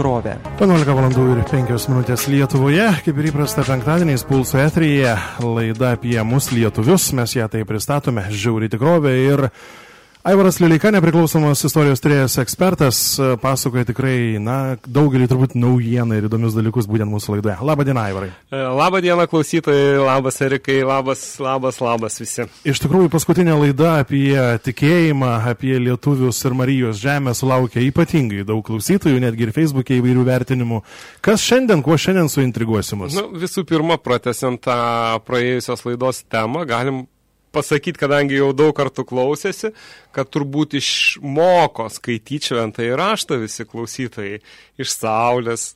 Tikrovė. 11 valandų ir 5 minutės Lietuvoje, kaip ir įprasta penktadieniais pulso etryje, laida apie mus lietuvius, mes ją tai pristatome, Žiauri tikrovė ir Aivaras Lileika, nepriklausomas istorijos turėjęs ekspertas, pasakoja tikrai, na, daugelį turbūt naujieną ir įdomius dalykus būtent mūsų laidoje. Labą dieną, Aivarai. E, labą dieną, klausytojai, labas Erikai, labas, labas, labas visi. Iš tikrųjų, paskutinė laida apie tikėjimą, apie lietuvius ir Marijos žemę sulaukė ypatingai daug klausytojų, netgi ir Facebook'e įvairių vertinimų. Kas šiandien, kuo šiandien suintriguosimus? Nu, visų pirma, pratesiant tą praėjusios laidos temą, galim pasakyti, kadangi jau daug kartų klausėsi, kad turbūt išmoko skaityti šventą įraštą visi klausytojai. Iš saulės,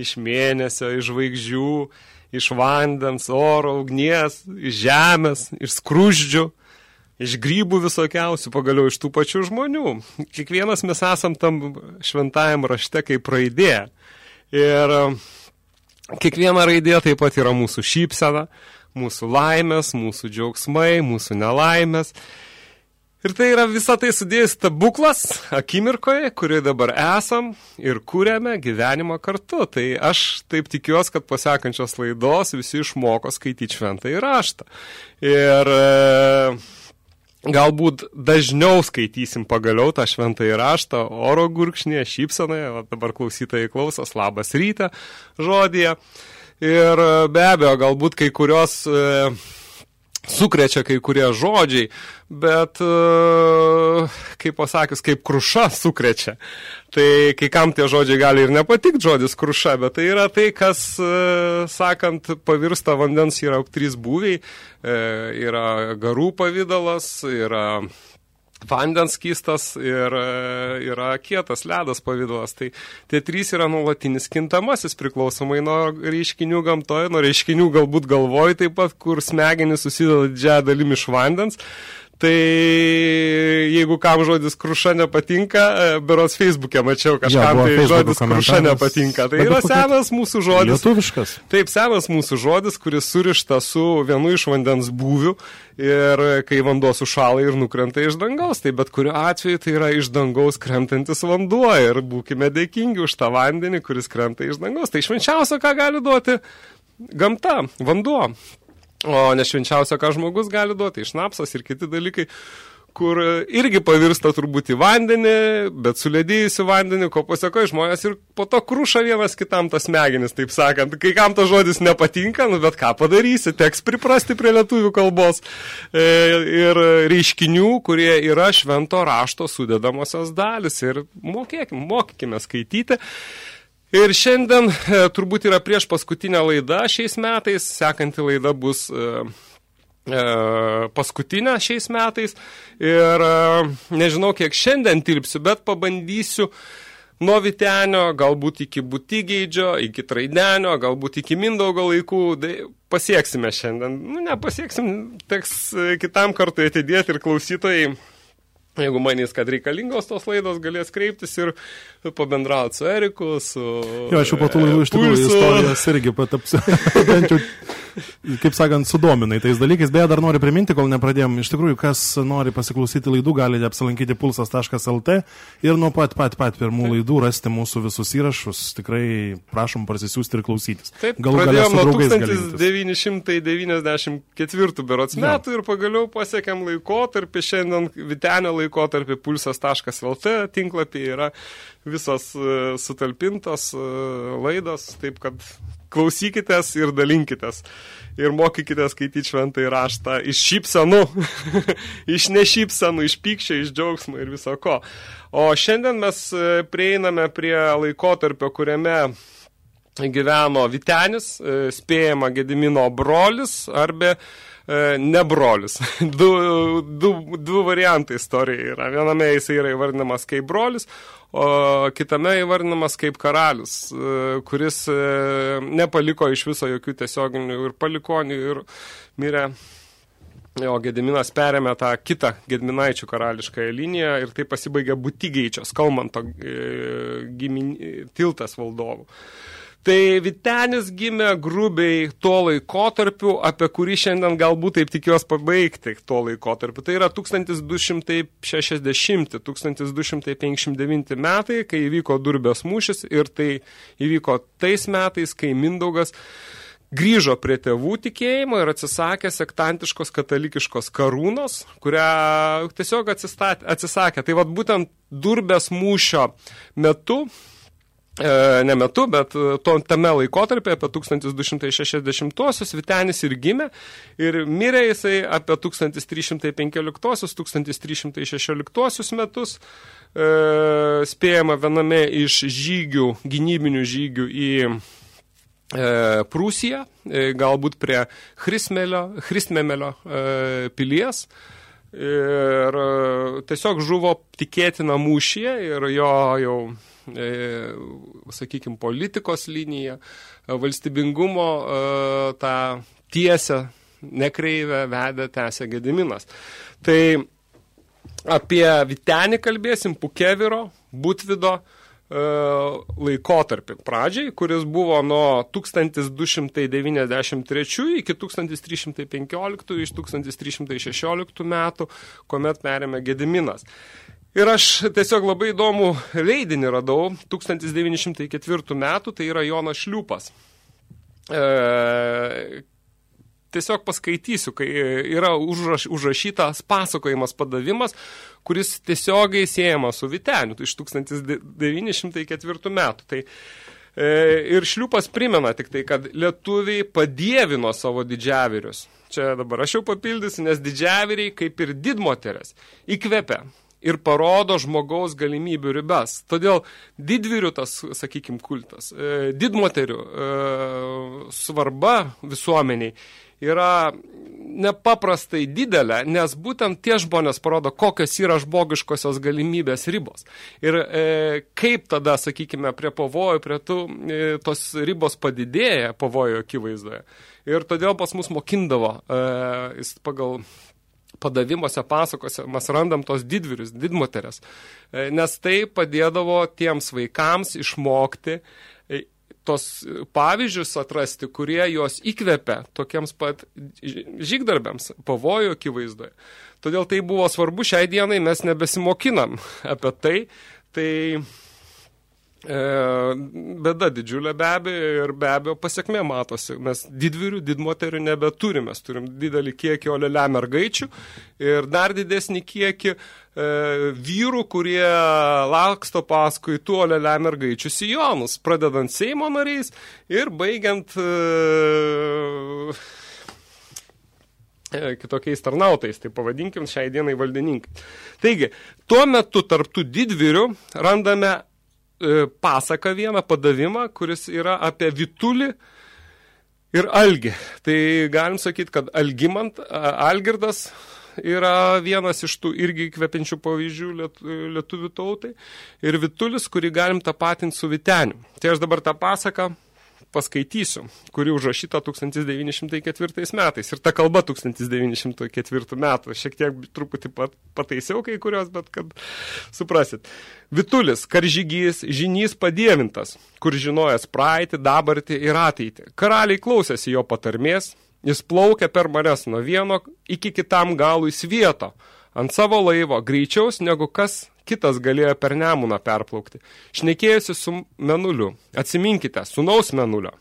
iš mėnesio, iš žvaigždžių, iš vandens, oro, ugnies, iš žemės, iš skruždžių, iš grybų visokiausių, pagaliau iš tų pačių žmonių. Kiekvienas mes esam tam šventajam rašte kaip raidė. Ir kiekviena raidė taip pat yra mūsų šypsena, mūsų laimės, mūsų džiaugsmai, mūsų nelaimės. Ir tai yra visą tai sudėjus stebuklas akimirkoje, kurioje dabar esam ir kūrėme gyvenimą kartu. Tai aš taip tikiuosi, kad pasekančios laidos visi išmoko skaityti šventą įraštą. Ir e, galbūt dažniau skaitysim pagaliau tą šventą įraštą oro gurkšnėje, šypsenoje, dabar klausytojai klausos, labas ryte žodėje. Ir e, be abejo, galbūt kai kurios e, sukrečia kai kurie žodžiai, bet, e, kaip pasakius, kaip kruša sukrečia. Tai kai kam tie žodžiai gali ir nepatikti žodis kruša, bet tai yra tai, kas, e, sakant, pavirsta vandens yra trys būviai, e, yra garų pavydalas, yra vandens skystas ir e, yra kietas ledas pavydalas. Tai tie trys yra nuolatinis kintamasis priklausomai nuo reiškinių gamtoje, nuo reiškinių galbūt galvoj taip pat, kur smegenys susideda didžiąją dalim iš vandens. Tai jeigu kam žodis kruša nepatinka, e, beros Facebook'e mačiau kažkam, ja, tai žodis kruša nepatinka. Tai yra senas mūsų žodis. Lietuviškas. Taip, senas mūsų žodis, kuris surišta su vienu iš vandens būvių ir kai vanduo sušala ir nukrenta iš dangaus. Tai bet kuriuo atveju tai yra iš dangaus krentantis vanduo ir būkime dėkingi už tą vandenį, kuris krenta iš dangaus. Tai švenčiausia, ką gali duoti gamta, vanduo. O nešvenčiausia, ką žmogus gali duoti, išnapsas ir kiti dalykai, kur irgi pavirsta turbūt į vandenį, bet suledėjusi vandenį, ko pasako žmonės ir po to kruša vienas kitam tas smegenis, taip sakant. Kai kam tas žodis nepatinka, nu bet ką padarysi, teks priprasti prie lietuvių kalbos e, ir reiškinių, kurie yra švento rašto sudedamosios dalis ir mokėkime, mokykime skaityti. Ir šiandien e, turbūt yra prieš paskutinę laidą šiais metais, sekanti laida bus e, e, paskutinę šiais metais. Ir e, nežinau, kiek šiandien tilpsiu, bet pabandysiu nuo Vitenio, galbūt iki Butigeidžio, iki Traidenio, galbūt iki Mindaugo laikų, tai pasieksime šiandien. Nu, nepasieksim, teks e, kitam kartui atidėti ir klausytojai Jeigu manys, kad reikalingos tos laidos, galės kreiptis ir pabendrauti su Eriku, su... Jo, aš jau po tų laidų iš tikrųjų istorijas irgi patapsiu. bent jau kaip sakant, sudominai tais dalykais. Beje, dar noriu priminti, kol nepradėjom, iš tikrųjų, kas nori pasiklausyti laidų, galite apsilankyti pulsas.lt ir nuo pat pat pat pirmų laidų rasti mūsų visus įrašus. Tikrai prašom prasisiųsti ir klausytis. Taip, Galų pradėjom nuo 1994 berots metų ir pagaliau pasiekėm laikotarpį, šiandien Vitenio laikotarpį pulsas.lt tinklapį yra visos uh, sutalpintos uh, laidos, taip kad klausykitės ir dalinkitės. Ir mokykitės skaityti šventą įraštą iš šypsenų, iš nešypsenų, iš pykščio, iš džiaugsmo ir viso ko. O šiandien mes e, prieiname prie laikotarpio, kuriame gyveno Vitenis, e, spėjama Gedimino brolis arba ne brolis. Du, du, du variantai istorijai yra. Viename jis yra įvardinamas kaip brolis, o kitame įvardinamas kaip karalius, e, kuris e, nepaliko iš viso jokių tiesioginių ir palikonių ir mirė. O Gediminas perėmė tą kitą Gedminaičių karališkąją liniją ir tai pasibaigė Butigeičios, Kalmanto e, gimin, tiltas valdovų. Tai Vitenis gimė grubiai tuo laikotarpiu, apie kurį šiandien galbūt taip tikiuosi pabaigti tuo laikotarpiu. Tai yra 1260-1259 metai, kai įvyko Durbės mūšis ir tai įvyko tais metais, kai Mindaugas grįžo prie tėvų tikėjimo ir atsisakė sektantiškos katalikiškos karūnos, kurią tiesiog atsisakė. Tai vat būtent Durbės mūšio metu ne metu, bet e, to, tame laikotarpė apie 1260-osius Vitenis ir gimė ir mirė jisai apie 1315-1316 metus, e, spėjama viename iš žygių, gynybinių žygių į e, Prūsiją, e, galbūt prie Christmemelio e, pilies. Ir e, tiesiog žuvo tikėtina mūšyje ir jo jau E, sakykime, politikos liniją, e, valstybingumo e, tą tiesę, nekreivę vedę tęsę Gediminas. Tai apie Vitenį kalbėsim, Pukeviro, Butvido laikotarpį pradžiai, kuris buvo nuo 1293 iki 1315 iš 1316 metų, kuomet perėmė Gediminas. Ir aš tiesiog labai įdomų leidinį radau 1904 metų, tai yra Jonas Šliūpas. E, tiesiog paskaitysiu, kai yra užraš, užrašytas pasakojimas padavimas, kuris tiesiogiai siejamas su Viteniu, tai iš 1904 metų. Tai, e, ir Šliūpas primena tik tai, kad lietuviai padievino savo didžiavirius. Čia dabar aš jau papildysiu, nes didžiaviriai, kaip ir didmoteris, įkvepia ir parodo žmogaus galimybių ribas. Todėl didvyrių tas, sakykime, kultas, e, didmoterių e, svarba visuomeniai yra nepaprastai didelė, nes būtent tie žmonės parodo, kokios yra žmogiškosios galimybės ribos. Ir e, kaip tada, sakykime, prie pavojų, prie tų, e, tos ribos padidėja pavojų akivaizdoje. Ir todėl pas mus mokindavo e, pagal padavimuose, pasakose mes randam tos didvyrius, didmoterės, e, nes tai padėdavo tiems vaikams išmokti e, tos pavyzdžius atrasti, kurie juos įkvepia tokiems pat žygdarbiams, pavojo akivaizdoje. Todėl tai buvo svarbu, šiai dienai mes nebesimokinam apie tai, tai bėda didžiulė be abejo ir be abejo pasiekmė matosi. Mes didvyrių, didmoterių nebeturime. Mes turim didelį kiekį olelę mergaičių ir dar didesnį kiekį e, vyrų, kurie laksto paskui tų olelę mergaičių sijonus, pradedant Seimo nariais ir baigiant e, e kitokiais tarnautais, tai pavadinkim šiai dienai valdininkai. Taigi, tuo metu tarptų didvyrių randame E, pasaką vieną, padavimą, kuris yra apie Vitulį ir Algį. Tai galim sakyti, kad Algimant, Algirdas yra vienas iš tų irgi kvepiančių pavyzdžių liet, lietuvių tautai ir Vitulis, kurį galim tapatinti su Viteniu. Tai aš dabar tą pasaką paskaitysiu, kuri užrašyta 1904 metais. Ir ta kalba 1904 metų. Šiek tiek truputį pat, pataisiau kai kurios, bet kad suprasit. Vitulis, karžygys, žinys padievintas, kur žinojęs praeitį, dabartį ir ateitį. Karaliai klausėsi jo patarmės, jis plaukė per mares nuo vieno iki kitam galui svieto ant savo laivo greičiaus negu kas kitas galėjo per nemuną perplaukti. Šnekėjusi su menuliu. Atsiminkite, sunaus menulio.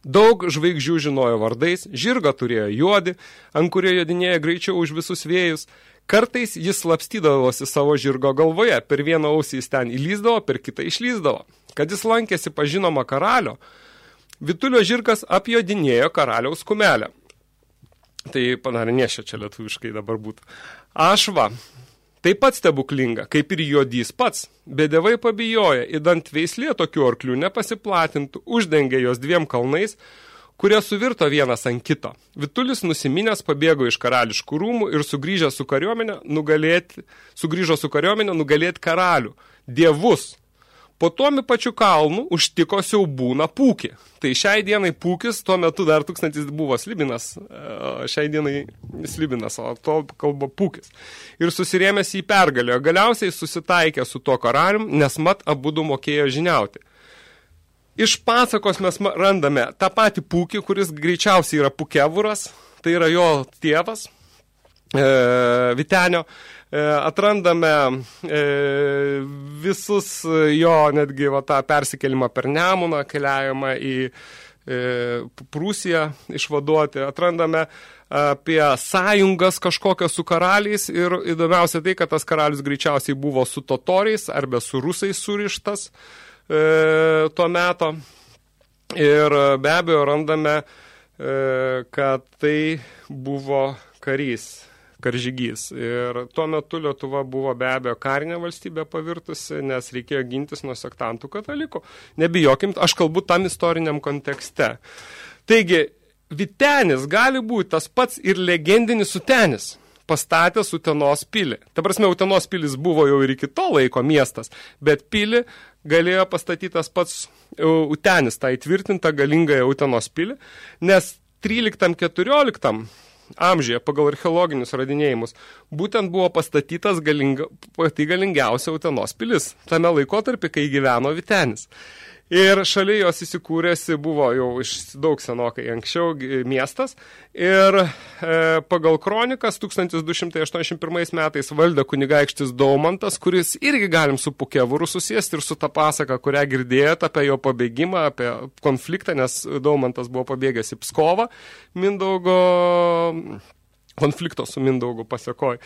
Daug žvaigždžių žinojo vardais, žirgą turėjo juodi, ant kurio jodinėja greičiau už visus vėjus. Kartais jis slapstydavosi savo žirgo galvoje, per vieną ausį jis ten įlyzdavo, per kitą išlyzdavo. Kad jis lankėsi pažinomą karalio, Vitulio žirgas apjodinėjo karaliaus kumelę. Tai padarė nešia čia lietuviškai dabar būtų. Ašva, Taip pat stebuklinga, kaip ir juodys pats, bet devai pabijoja, įdant veislė tokių arklių nepasiplatintų, uždengė jos dviem kalnais, kurie suvirto vienas ant kito. Vitulis nusiminęs pabėgo iš karališkų rūmų ir sugrįžę su kariuomenė nugalėti, sugrįžo su kariuomenė nugalėti karalių, dievus, Po tuomi pačiu kalnu užtiko siaubūną pūkį. Tai šiai dienai pūkis, tuo metu dar tūkstantis buvo slibinas, e, šiai dienai slibinas, o to kalba pūkis. Ir susirėmęs į pergalę, galiausiai susitaikė su tuo karalium, nes mat abudu mokėjo žiniauti. iš pasakos mes randame tą patį pūkį, kuris greičiausiai yra pukevuras, tai yra jo tėvas, e, Vitenio, atrandame e, visus jo netgi va, tą persikelimą per Nemuną, keliavimą į e, Prūsiją išvaduoti, atrandame apie sąjungas kažkokias su karaliais ir įdomiausia tai, kad tas karalius greičiausiai buvo su totoriais arba su rusais surištas e, tuo meto. Ir be abejo randame, e, kad tai buvo karys, karžygys. Ir tuo metu Lietuva buvo be abejo karinė valstybė pavirtusi, nes reikėjo gintis nuo sektantų katalikų. Nebijokim, aš kalbu tam istoriniam kontekste. Taigi, Vitenis gali būti tas pats ir legendinis Utenis pastatęs Utenos pilį. Ta prasme, Utenos pilis buvo jau ir iki to laiko miestas, bet pilį galėjo pastatytas pats e, Utenis, tą įtvirtintą galingąją Utenos pilį, nes 13-14 amžiuje pagal archeologinius radinėjimus būtent buvo pastatytas galinga, pati galingiausia Utenos pilis, tame laikotarpį, kai gyveno Vitenis. Ir šalia jos įsikūrėsi buvo jau iš daug senokai anksčiau miestas. Ir e, pagal kronikas 1281 metais valdė kunigaikštis Daumantas, kuris irgi galim su Pukevuru susėsti ir su tą pasaką, kurią girdėjote apie jo pabėgimą, apie konfliktą, nes Daumantas buvo pabėgęs į Pskovą Mindaugo konflikto su Mindaugu pasiekoj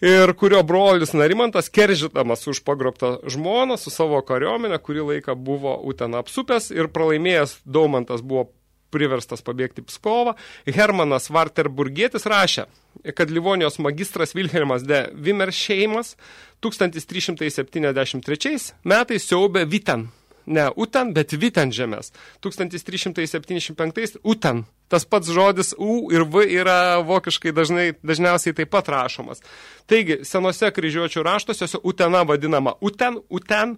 ir kurio brolis Narimantas, keržitamas už pagrobtą žmoną su savo kariuomenė, kurį laiką buvo Uten apsupęs ir pralaimėjęs Daumantas buvo priverstas pabėgti Pskovą. Hermanas Varterburgietis rašė, kad Livonijos magistras Vilhelmas de Vimeršeimas 1373 metais siaubė Viten ne Utan, bet Viten žemės. 1375 Utan. Tas pats žodis U ir V yra vokiškai dažnai, dažniausiai taip pat rašomas. Taigi, senose kryžiuočių raštuose Utena vadinama Uten, Uten,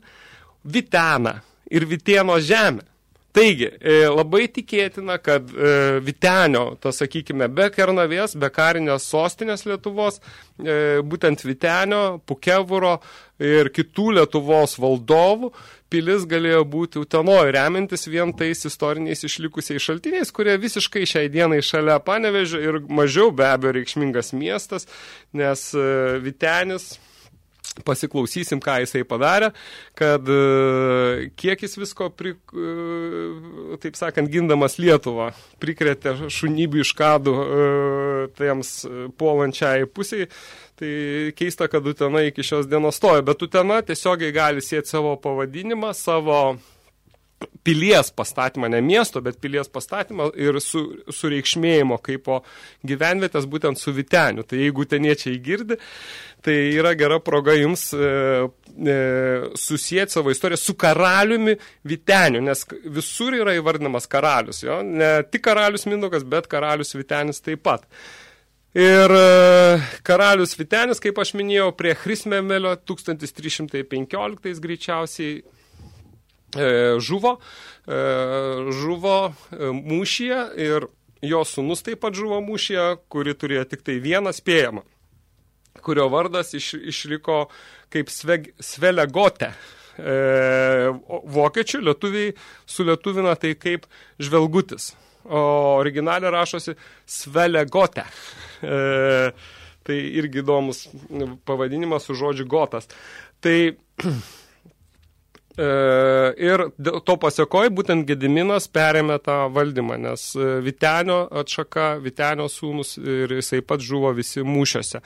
Vitena ir Vitieno žemė. Taigi, e, labai tikėtina, kad e, Vitenio, tas sakykime, be Kernavės, be karinės sostinės Lietuvos, e, būtent Vitenio, Pukevuro ir kitų Lietuvos valdovų pilis galėjo būti Utenoje, remintis vien tais istoriniais išlikusiais šaltiniais, kurie visiškai šiai dienai šalia Panevežio ir mažiau be abejo reikšmingas miestas, nes Vitenis pasiklausysim, ką jisai padarė, kad e, kiek jis visko, pri, e, taip sakant, gindamas Lietuvą, prikretė šunybių iš kadų e, tiems puolančiai pusiai. Tai keista, kad Utena iki šios dienos stoja, bet Utena tiesiogiai gali sėti savo pavadinimą, savo pilies pastatymą, ne miesto, bet pilies pastatymą ir su, sureikšmėjimo kaip po gyvenvietės būtent su Viteniu. Tai jeigu teniečiai girdi, tai yra gera proga jums e, e, susijęti savo istoriją su karaliumi Viteniu, nes visur yra įvardinamas karalius. Jo? Ne tik karalius Mindaugas, bet karalius Vitenis taip pat. Ir e, karalius Vitenis, kaip aš minėjau, prie Chrismemelio 1315 greičiausiai žuvo, e, žuvo e, mūšyje ir jo sunus taip pat žuvo mūšyje, kuri turėjo tik tai vieną spėjamą, kurio vardas iš, išliko kaip sveg, Svelegote. E, vokiečių lietuviai sulietuvina tai kaip žvelgutis, o originalė rašosi Svelegote. E, tai irgi įdomus pavadinimas su žodžiu gotas. Tai E, ir to pasiekoj būtent Gediminas perėmė tą valdymą, nes e, Vitenio atšaka, Vitenio sūnus ir jisai pat žuvo visi mūšiuose.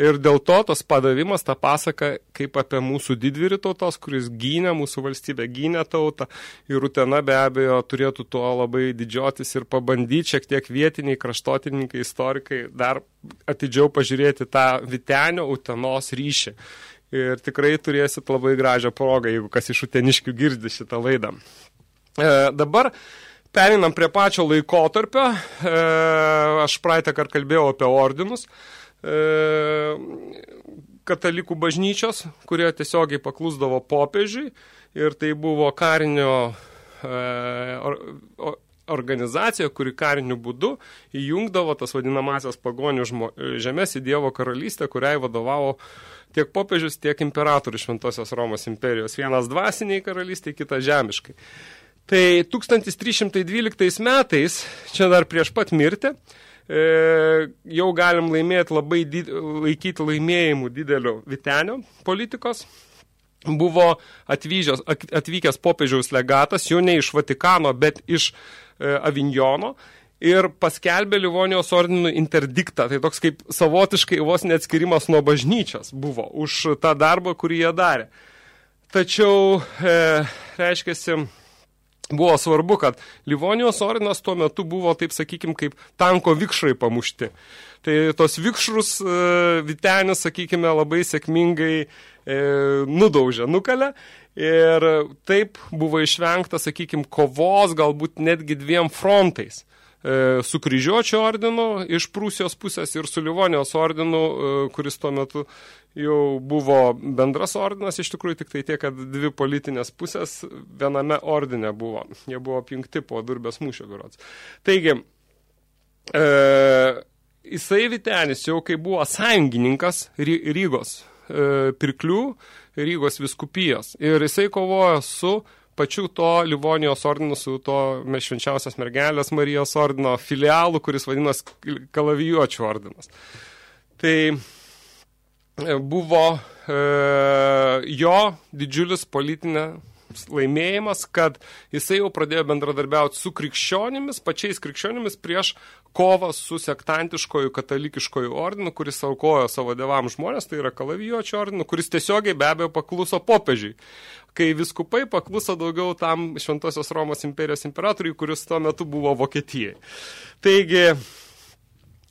Ir dėl to tas padavimas, ta pasaka kaip apie mūsų didvyrį tautos, kuris gynė mūsų valstybę, gynė tautą. Ir Utena be abejo turėtų tuo labai didžiotis ir pabandyti šiek tiek vietiniai kraštotininkai, istorikai dar atidžiau pažiūrėti tą Vitenio Utenos ryšį ir tikrai turėsit labai gražią progą, jeigu kas iš uteniškių girdi šitą laidą. E, dabar perinam prie pačio laikotarpio. E, aš praeitą kartą kalbėjau apie ordinus. E, katalikų bažnyčios, kurie tiesiogiai paklusdavo popiežiui ir tai buvo karinio e, or, or, organizacija, kuri kariniu būdu įjungdavo tas vadinamasias pagonių žemės į Dievo karalystę, kuriai vadovavo tiek popiežius, tiek imperatorius Šventosios Romos imperijos. Vienas dvasiniai karalystė, kitas žemiškai. Tai 1312 metais, čia dar prieš pat mirtį, e, jau galim laimėti labai did, laikyti laimėjimų didelio Vitenio politikos. Buvo atvyžęs, atvykęs popiežiaus legatas, jau ne iš Vatikano, bet iš e, Avignono ir paskelbė Livonijos ordinų interdiktą. Tai toks kaip savotiškai vos neatskirimas nuo bažnyčios buvo už tą darbą, kurį jie darė. Tačiau, e, reiškiasi, buvo svarbu, kad Livonijos ordinas tuo metu buvo, taip sakykim, kaip tanko vikšrai pamušti. Tai tos vikšrus e, Vitenis, sakykime, labai sėkmingai e, nudaužė, nukalė. Ir taip buvo išvengta, sakykime, kovos galbūt netgi dviem frontais su kryžiuočio ordinu iš Prūsijos pusės ir su Livonijos ordinu, e, kuris tuo metu jau buvo bendras ordinas, iš tikrųjų tik tai tiek, kad dvi politinės pusės viename ordine buvo. Jie buvo apjungti po Durbės mūšio biurots. Taigi, e, jisai Vitenis jau kai buvo sąjungininkas Rygos e, pirklių, Rygos viskupijos. Ir jisai kovojo su pačiu to Livonijos ordinu, su to švenčiausios mergelės Marijos ordino filialu, kuris vadinas Kalavijuočių ordinas. Tai buvo e, jo didžiulis politinė laimėjimas, kad jisai jau pradėjo bendradarbiauti su krikščionimis, pačiais krikščionimis prieš kovą su sektantiškoju katalikiškoju ordinu, kuris aukojo savo devam žmonės, tai yra kalavijuočio ordinu, kuris tiesiogiai be abejo pakluso popiežiui. Kai viskupai pakluso daugiau tam Šventosios Romos imperijos imperatoriui, kuris tuo metu buvo Vokietijai. Taigi,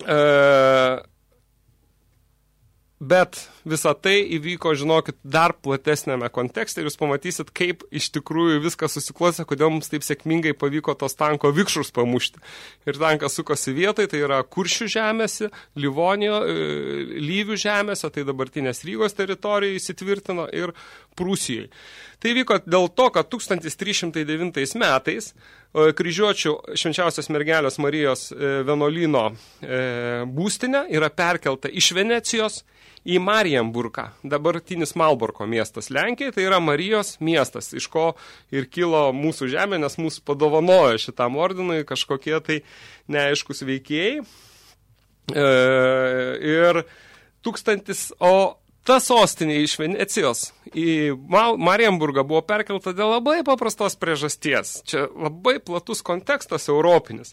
e, Bet visa tai įvyko, žinokit, dar platesnėme kontekste ir jūs pamatysit, kaip iš tikrųjų viskas susiklosė, kodėl mums taip sėkmingai pavyko tos tanko vikšrus pamušti. Ir tankas sukosi vietai, tai yra Kuršių žemėse, Livonijo, e, Lyvių žemėse, tai dabartinės Rygos teritorijoje įsitvirtino ir Prūsijai. Tai vyko dėl to, kad 1309 metais kryžiuočių švenčiausios mergelės Marijos e, vienuolino būstinė yra perkelta iš Venecijos į Marienburką, dabartinis Malborko miestas Lenkijai, tai yra Marijos miestas, iš ko ir kilo mūsų žemė, nes mūsų padovanojo šitam ordinui kažkokie tai neaiškus veikėjai. E, ir tūkstantis, o ta sostinė iš Venecijos į Marienburgą buvo perkelta dėl labai paprastos priežasties. Čia labai platus kontekstas europinis.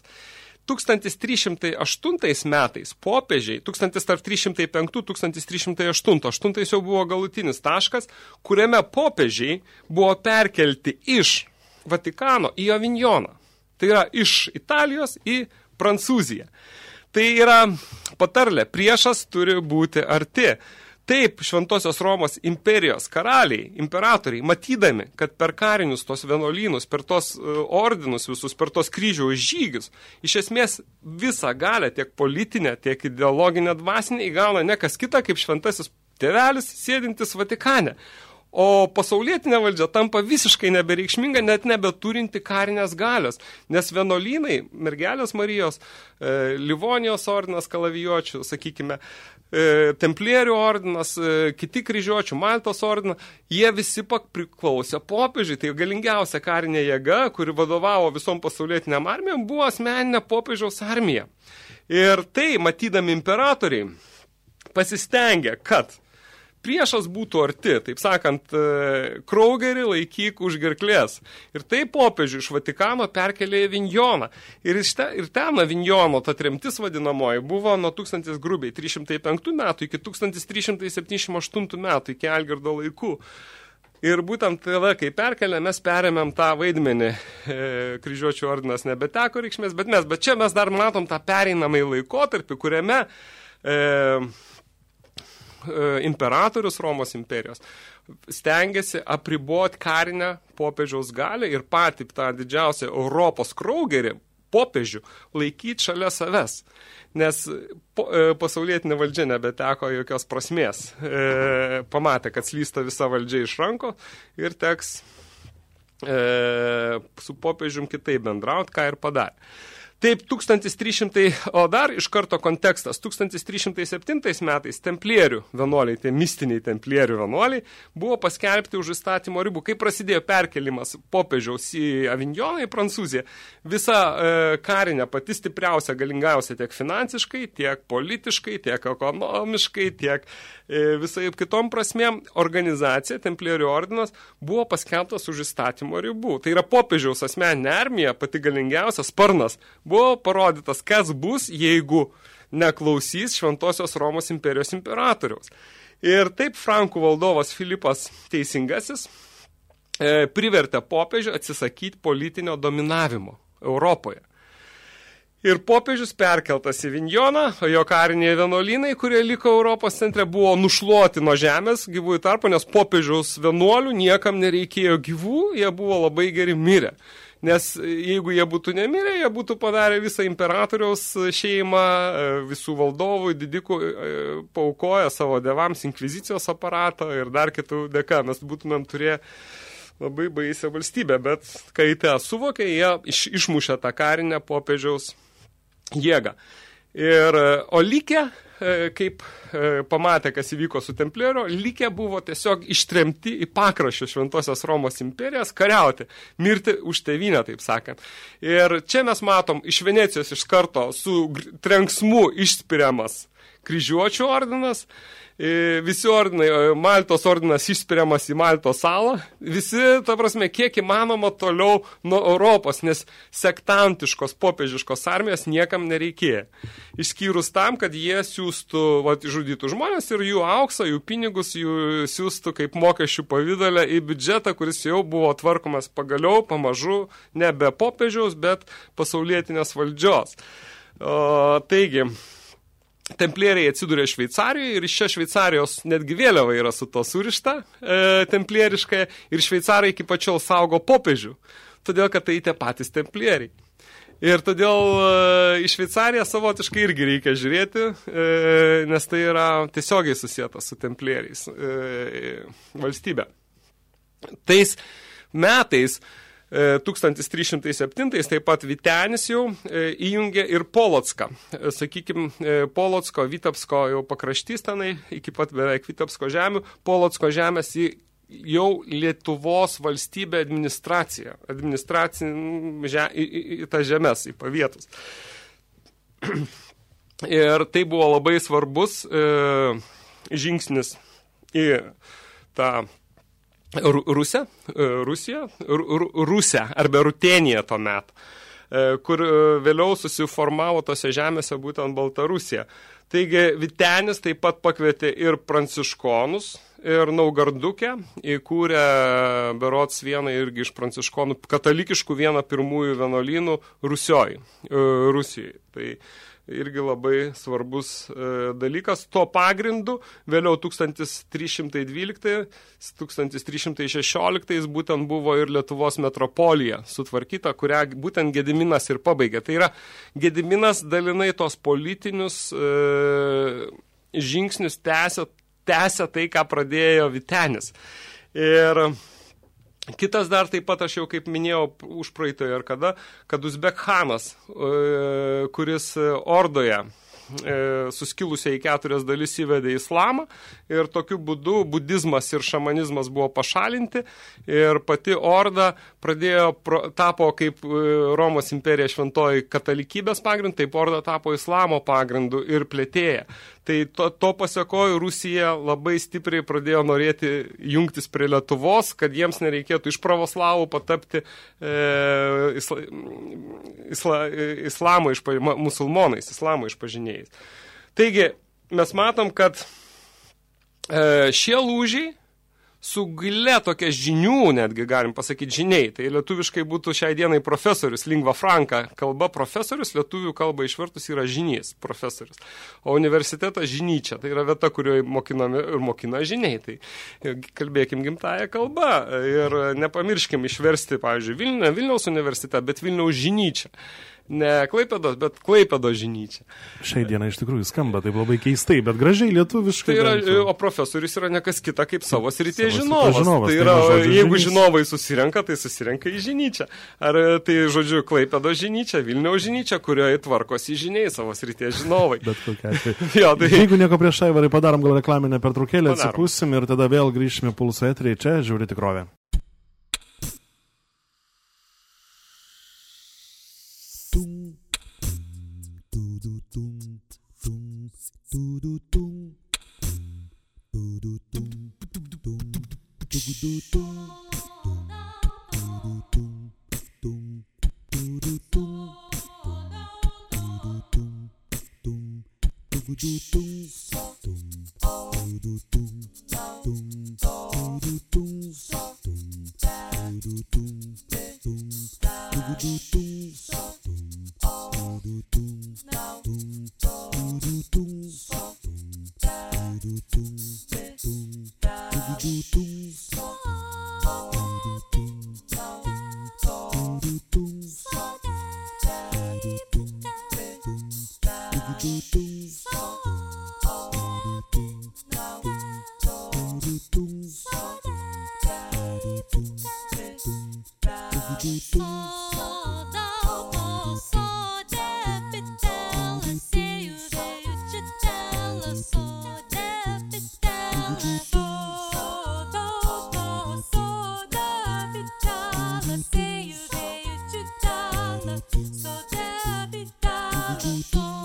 1308 metais popiežiai, 1305-1308, 8 jau buvo galutinis taškas, kuriame popiežiai buvo perkelti iš Vatikano į Avignoną. Tai yra iš Italijos į Prancūziją. Tai yra patarlė, priešas turi būti arti. Taip, Šventosios Romos imperijos karaliai, imperatoriai, matydami, kad per karinius tos vienuolynus, per tos e, ordinus visus, per tos kryžiaus žygius, iš esmės visą galę, tiek politinę, tiek ideologinę dvasinę įgauna ne kas kita, kaip šventasis tėvelis sėdintis Vatikane. O pasaulietinė valdžia tampa visiškai nebereikšminga, net nebeturinti karinės galios, nes vienuolynai, mergelės Marijos, e, Livonijos ordinas kalavijuočių, sakykime, templierių ordinas, e, kiti kryžiuočių, Maltos ordinas, jie visi priklausė popiežiai, tai galingiausia karinė jėga, kuri vadovavo visom pasaulietiniam armijom, buvo asmeninė popiežiaus armija. Ir tai, matydami imperatoriai, pasistengė, kad priešas būtų arti, taip sakant, e, Kraugerį laikyk už gerklės. Ir tai popiežių iš Vatikano perkelė į Vinjoną. Ir, te, ir ten Vinjono ta tremtis vadinamoji buvo nuo 1000 grubiai 305 metų iki 1378 metų, iki Algirdo laikų. Ir būtent tada, kai perkelė, mes perėmėm tą vaidmenį, e, kryžiuočių ordinas nebeteko reikšmės, bet mes, bet čia mes dar matom tą pereinamąjį laikotarpį, kuriame E, imperatorius Romos imperijos stengiasi apriboti karinę popiežiaus galę ir patį tą didžiausią Europos kraugerį popiežių laikyti šalia savęs, nes po, e, pasaulietinė valdžia nebeteko jokios prasmės. E, pamatė, kad slysta visa valdžia iš ranko ir teks e, su popiežium kitaip bendrauti, ką ir padarė. Taip, 1300, o dar iš karto kontekstas, 1307 metais templierių vienuoliai, tie mistiniai templierių vienuoliai, buvo paskelbti už įstatymo ribų. Kai prasidėjo perkelimas popiežiaus į Avignoną, į Prancūziją, visa e, karinė pati stipriausia, galingiausia tiek finansiškai, tiek politiškai, tiek ekonomiškai, tiek e, visai kitom prasmėm organizacija, templierių ordinas, buvo paskelbtas už įstatymo ribų. Tai yra popiežiaus asmeninė armija, pati galingiausia, sparnas buvo parodytas, kas bus, jeigu neklausys Šventosios Romos imperijos imperatoriaus. Ir taip Frankų valdovas Filipas Teisingasis e, privertė popiežių atsisakyti politinio dominavimo Europoje. Ir popiežius perkeltas į Vinjoną, o jo kariniai vienuolynai, kurie liko Europos centre, buvo nušluoti nuo žemės gyvųjų tarpo, nes popiežiaus vienuolių niekam nereikėjo gyvų, jie buvo labai geri mirę. Nes jeigu jie būtų nemirę, jie būtų padarę visą imperatoriaus šeimą, visų valdovų, didikų, e, paukoję savo devams inkvizicijos aparatą ir dar kitų dėka. Mes būtumėm turėję labai baisę valstybę, bet kai tą suvokė, jie iš, išmušė tą karinę popiežiaus jėgą. Ir, o likę, e, kaip e, pamatė, kas įvyko su Templierio, likę buvo tiesiog ištremti į pakraščius Šventosios Romos imperijas kariauti, mirti už tevinę, taip sakant. Ir čia mes matom iš Venecijos iš karto su trenksmu išspiriamas kryžiuočių ordinas, visi ordinai, Maltos ordinas išspiriamas į Maltos salą, visi, ta prasme, kiek įmanoma toliau nuo Europos, nes sektantiškos popiežiškos armijos niekam nereikėjo. Išskyrus tam, kad jie siūstų, va, žudytų žmonės ir jų auksą, jų pinigus, jų siūstų kaip mokesčių pavydalę į biudžetą, kuris jau buvo tvarkomas pagaliau, pamažu, nebe popiežiaus, bet pasaulietinės valdžios. O, taigi, templieriai atsidūrė Šveicarijoje ir čia Šveicarijos netgi vėliava yra su to surišta e, templieriškai ir šveicarai iki pačiol saugo popiežių, todėl kad tai tie patys templieriai. Ir todėl e, į Šveicariją savotiškai irgi reikia žiūrėti, e, nes tai yra tiesiogiai susijęta su templieriais e, valstybė. Tais metais 1307 taip pat Vitenis jau įjungė ir Polotską. Sakykime, Polotsko, Vitapsko jau pakraštys tenai, iki pat beveik Vitapsko žemių, Polotsko žemės į jau Lietuvos valstybė administracija, administracinė žem, į, į, į tą žemės, į pavietus. Ir tai buvo labai svarbus e, žingsnis į tą Rusę, Rusiją, Rusę arba Rutėniją to metu, kur e, vėliau susiformavo tose žemėse būtent Baltarusija. Taigi Vitenis taip pat pakvietė ir pranciškonus, ir Naugardukę, įkūrė berots vieną irgi iš pranciškonų, katalikiškų vieną pirmųjų vienuolynų Rusioj, e, Rusijai. Tai irgi labai svarbus e, dalykas. Tuo pagrindu vėliau 1312-1316 būtent buvo ir Lietuvos metropolija sutvarkyta, kurią būtent Gediminas ir pabaigė. Tai yra Gediminas dalinai tos politinius e, žingsnius tęsia, tęsia tai, ką pradėjo Vitenis. Ir Kitas dar taip pat, aš jau kaip minėjau už praeitoje ar kada, kad Uzbekhanas, e, kuris Ordoje e, suskilusiai į keturias dalis įvedė islamą ir tokiu būdu budizmas ir šamanizmas buvo pašalinti ir pati orda pradėjo, tapo kaip e, Romos imperija šventoji katalikybės pagrindu, taip orda tapo islamo pagrindu ir plėtėja. Tai to, to pasiekoju Rusija labai stipriai pradėjo norėti jungtis prie Lietuvos, kad jiems nereikėtų iš pravoslavų patapti e, isla, isla, islamo iš, musulmonais, islamo išpažinėjais. Taigi, mes matom, kad e, šie lūžiai su gile tokia žinių, netgi galim pasakyti žiniai. Tai lietuviškai būtų šiai dienai profesorius, lingva franka, kalba profesorius, lietuvių kalba išvertus yra žinys, profesorius. O universitetas žinyčia, tai yra vieta, kurioje mokinami ir mokina žiniai. Tai kalbėkim gimtają kalbą ir nepamirškim išversti, pavyzdžiui, Vilnių, Vilniaus universitetą, bet Vilniaus žinyčia. Ne, Klaipėdos, bet Klaipėdos žinyčia. Šiai dienai iš tikrųjų skamba taip labai keistai, bet gražiai lietuviškai. Tai yra, o profesorius yra nekas kita kaip savo Savo žinovas. žinovas, Tai tai yra, yra, žodžiu, jeigu žynys. žinovai susirenka, tai susirenka į žinyčią. Ar e, tai, žodžiu, Klaipėdos žinyčia, Vilniaus žinyčia, kurioje tvarkosi žiniai savo srities žinovai. Bet kokia atveju. jo, tai Jeigu nieko prieš Aivarai padarom gal reklaminę pertraukėlę, atsipūsim ir tada vėl grįšime pulso eterį. Čia žiūri tikrovę. do do Bluetooth.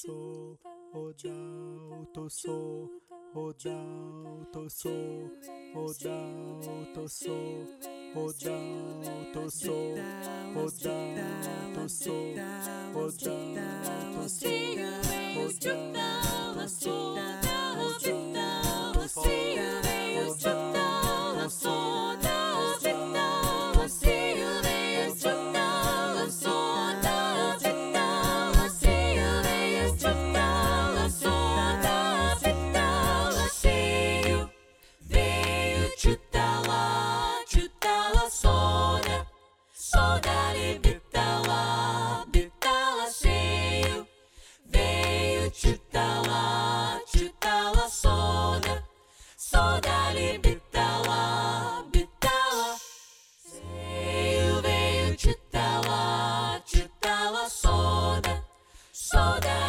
sou Rodalto, sou Rodalto, sou Rodalto, sou Rodalto, sou Rodalto, sou Rodalto, sou Rodalto, sou Rodalto, sou so that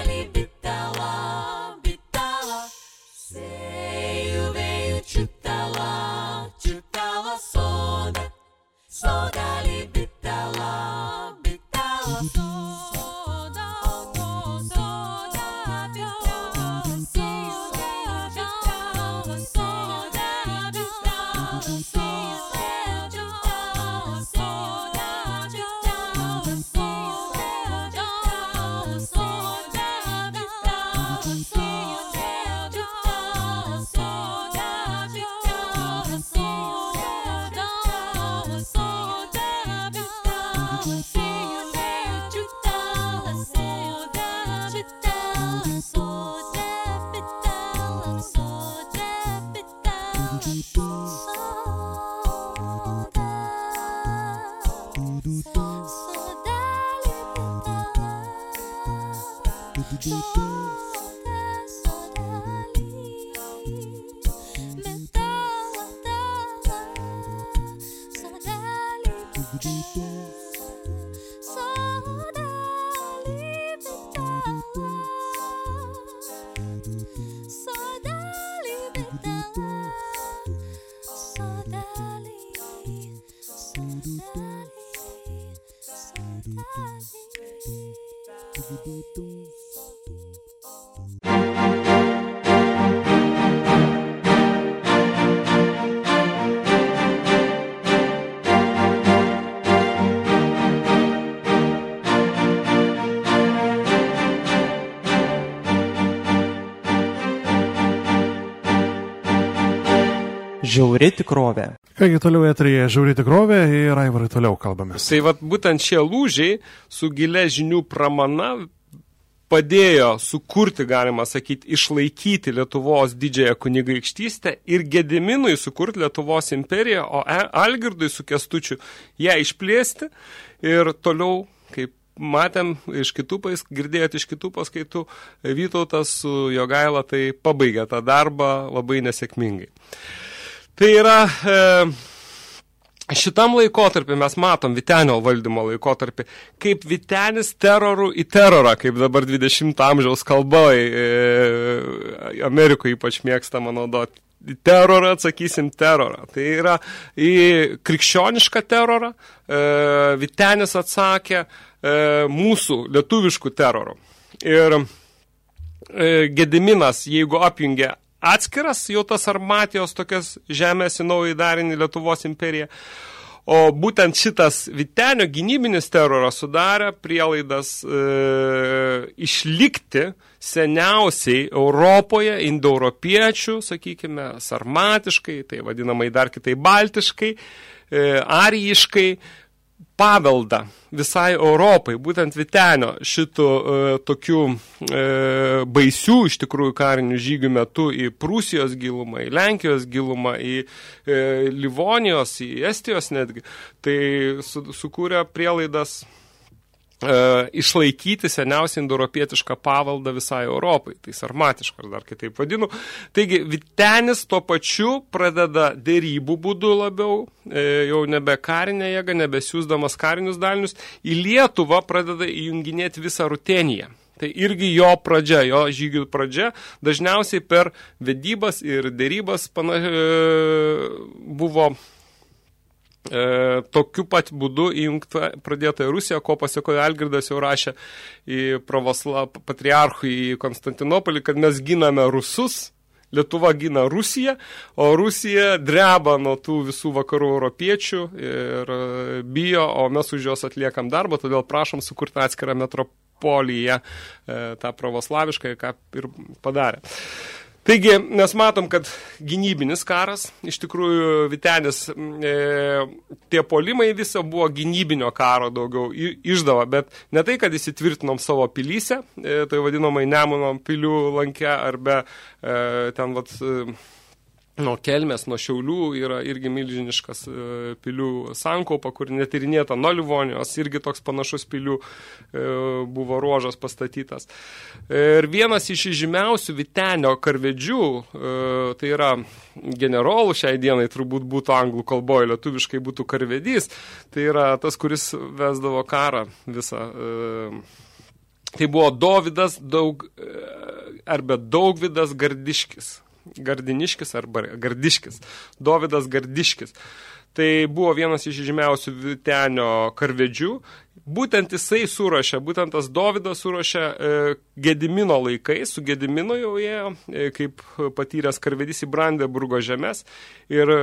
Žiauri tikrovė. Kągi toliau etrija žiauri tikrovė ir Aivarai toliau kalbamės. Tai vat būtent šie lūžiai su gilia žinių pramana padėjo sukurti, galima sakyti, išlaikyti Lietuvos didžiąją kunigaikštystę ir Gediminui sukurti Lietuvos imperiją, o E- Algirdui su Kestučiu ją išplėsti ir toliau, kaip matėm iš kitų, pais- girdėjot iš kitų paskaitų, Vytautas su Jogaila tai pabaigė tą darbą labai nesėkmingai. Tai yra e, šitam laikotarpį mes matom Vitenio valdymo laikotarpį, kaip Vitenis terorų į terorą, kaip dabar 20 amžiaus kalboje e, Amerikoje ypač mėgstama naudoti. Terorą atsakysim terorą. Tai yra į krikščionišką terorą. E, Vitenis atsakė e, mūsų lietuviškų terorų. Ir e, Gediminas, jeigu apjungia atskiras jau tas armatijos tokias žemės į naują darinį Lietuvos imperiją, O būtent šitas Vitenio gynybinis teroras sudarė prielaidas e, išlikti seniausiai Europoje, indoeuropiečių, sakykime, sarmatiškai, tai vadinamai dar kitai baltiškai, e, arijiškai, paveldą visai Europai, būtent Vitenio šitų e, tokių e, baisių iš tikrųjų karinių žygių metu į Prūsijos gilumą, į Lenkijos gilumą, į e, Livonijos, į Estijos netgi, tai su, sukūrė prielaidas išlaikyti seniausią indoeuropietišką pavaldą visai Europai. Tai sarmatiškas dar kitaip vadinu. Taigi, Vitenis tuo pačiu pradeda dėrybų būdu labiau, e, jau nebe karinė jėga, nebesiūsdamas karinius dalinius, į Lietuvą pradeda įjunginėti visą Ruteniją. Tai irgi jo pradžia, jo žygių pradžia, dažniausiai per vedybas ir dėrybas pana, e, buvo E, tokiu pat būdu įjungta pradėta į Rusiją, ko pasiekojo Algirdas jau rašė į pravosla patriarchui į Konstantinopolį, kad mes giname rusus, Lietuva gina Rusiją, o Rusija dreba nuo tų visų vakarų europiečių ir e, bijo, o mes už juos atliekam darbą, todėl prašom sukurti atskirą metropoliją, e, tą pravoslavišką, ką ir padarė. Taigi, mes matom, kad gynybinis karas, iš tikrųjų Vitenis, e, tie polimai viso buvo gynybinio karo daugiau išdava, bet ne tai, kad įsitvirtinom savo pilyse, e, tai vadinamai Nemuno pilių lanke, arba e, ten vat, e, nuo Kelmės, nuo Šiaulių yra irgi milžiniškas e, pilių sankaupa, kur netirinėta nuo Livonijos, irgi toks panašus pilių e, buvo ruožas pastatytas. Ir vienas iš žymiausių Vitenio karvedžių, e, tai yra generolų šiai dienai turbūt būtų anglų kalboje, lietuviškai būtų karvedys, tai yra tas, kuris vesdavo karą visą. Tai buvo Dovydas daug, arba Daugvidas Gardiškis Gardiniškis arba Gardiškis, Dovydas Gardiškis. Tai buvo vienas iš žymiausių Vitenio karvedžių. Būtent jisai surašė, būtent tas Dovydas surašė e, Gedimino laikais, su Gedimino jau ėjo, e, kaip patyręs karvedys į Brandeburgo žemės ir e,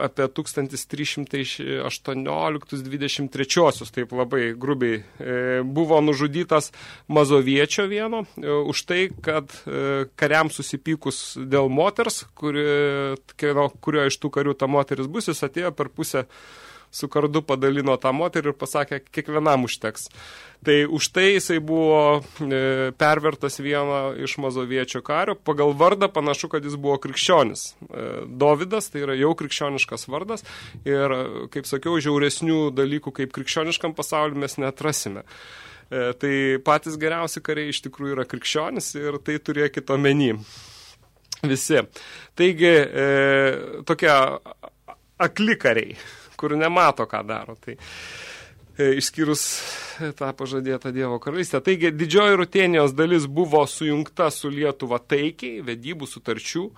apie 1318-23, taip labai grubiai, e, buvo nužudytas Mazoviečio vieno e, už tai, kad e, kariam susipykus dėl moters, kuri, kurio iš tų karių ta moteris bus, jis atėjo per pusę su kardu padalino tą moterį ir pasakė, kiekvienam užteks. Tai už tai jisai buvo e, pervertas vieno iš mazoviečio kario. Pagal vardą panašu, kad jis buvo krikščionis. E, Dovydas, tai yra jau krikščioniškas vardas. Ir, kaip sakiau, žiauresnių dalykų kaip krikščioniškam pasauliu mes netrasime. E, tai patys geriausi kariai iš tikrųjų yra krikščionis ir tai turėkite omeny. Visi. Taigi, e, tokie aklikariai kur nemato, ką daro. Tai e, išskyrus tą pažadėtą Dievo karalystę. Taigi didžioji Rutenijos dalis buvo sujungta su Lietuva taikiai, vedybų sutarčių e,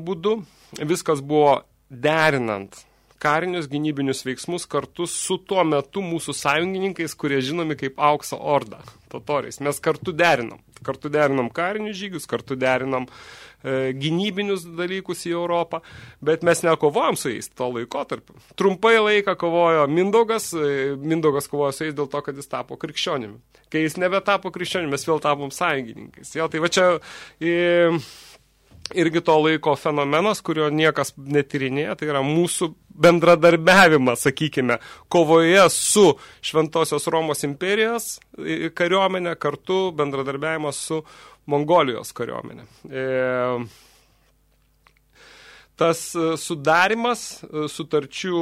būdu. Viskas buvo derinant karinius gynybinius veiksmus kartu su tuo metu mūsų sąjungininkais, kurie žinomi kaip aukso orda, totoriais. Mes kartu derinam. Kartu derinam karinius žygius, kartu derinam e, gynybinius dalykus į Europą, bet mes nekovojom su jais to laikotarpiu. Trumpai laiką kovojo Mindaugas, e, Mindaugas kovojo su jais dėl to, kad jis tapo krikščionimi. Kai jis nebetapo krikščionimi, mes vėl tapom sąjungininkais. Jo, tai va čia... E, irgi to laiko fenomenas, kurio niekas netirinėja, tai yra mūsų bendradarbiavimas, sakykime, kovoje su Šventosios Romos imperijos kariuomenė, kartu bendradarbiavimas su Mongolijos kariuomenė. E, tas sudarimas sutarčių,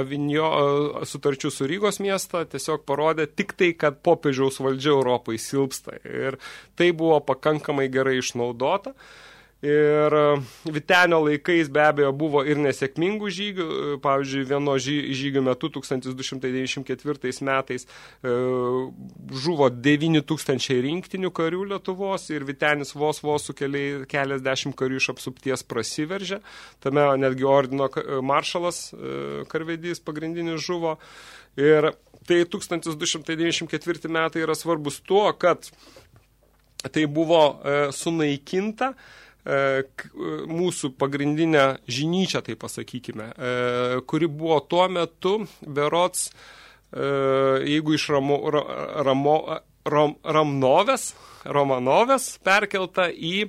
Avinio, sutarčių su Rygos miestą tiesiog parodė tik tai, kad popiežiaus valdžia Europai silpsta. Ir tai buvo pakankamai gerai išnaudota. Ir e, Vitenio laikais be abejo buvo ir nesėkmingų žygių. E, pavyzdžiui, vieno žygių metu 1294 metais e, žuvo 9000 rinktinių karių Lietuvos ir Vitenis vos vos su keliasdešimt karių iš apsupties prasiveržė. Tame netgi ordino maršalas karvedys pagrindinis žuvo. Ir tai 1294 metai yra svarbus tuo, kad tai buvo sunaikinta mūsų pagrindinę žinyčią, tai pasakykime, e, kuri buvo tuo metu berots, e, jeigu iš Ramo, Ramo, Ram, Ramnovės, Romanovės perkelta į